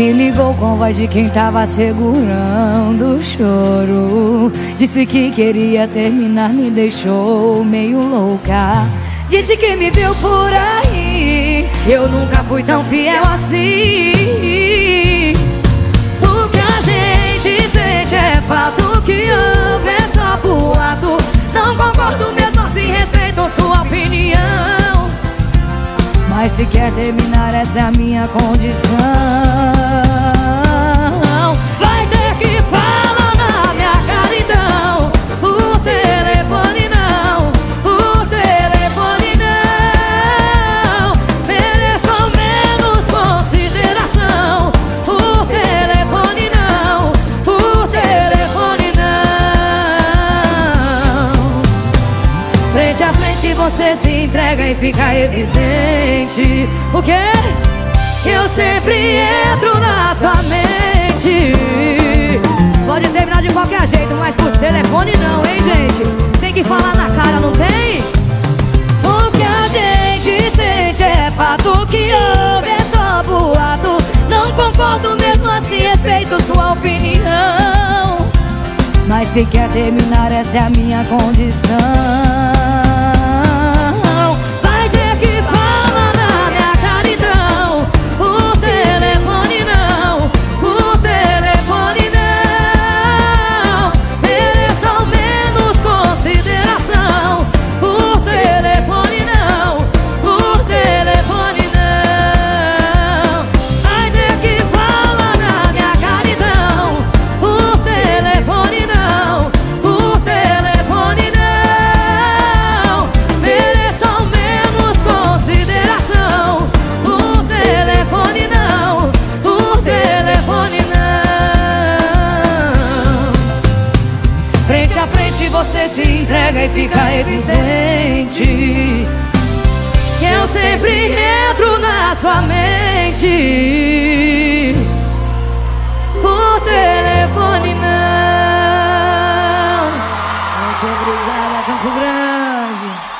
Me ligou com voz de quem tava segurando o choro. Disse que queria terminar, me deixou meio louca. Disse que me viu por aí. Eu nunca fui tão fiel assim. Se quer terminar, essa é a minha condição. Frente a frente você se entrega e fica evidente O que? Eu sempre entro na sua mente Pode terminar de qualquer jeito, mas por telefone não, hein gente? Tem que falar na cara, não tem? O que a gente sente é fato que houve é só boato Não concordo mesmo assim, respeito sua opinião Mas se quer terminar, essa é a minha condição você se entrega e fica evidente Que eu sempre entro na sua mente. Por telefone não. Muito obrigada, Campo Grande